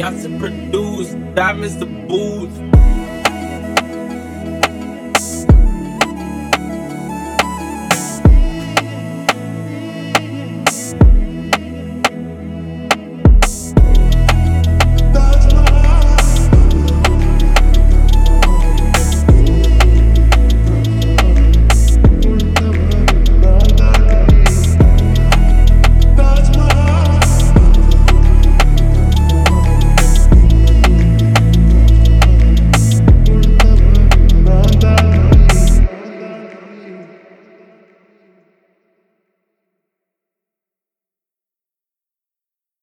Got to produce. Diamonds to booze.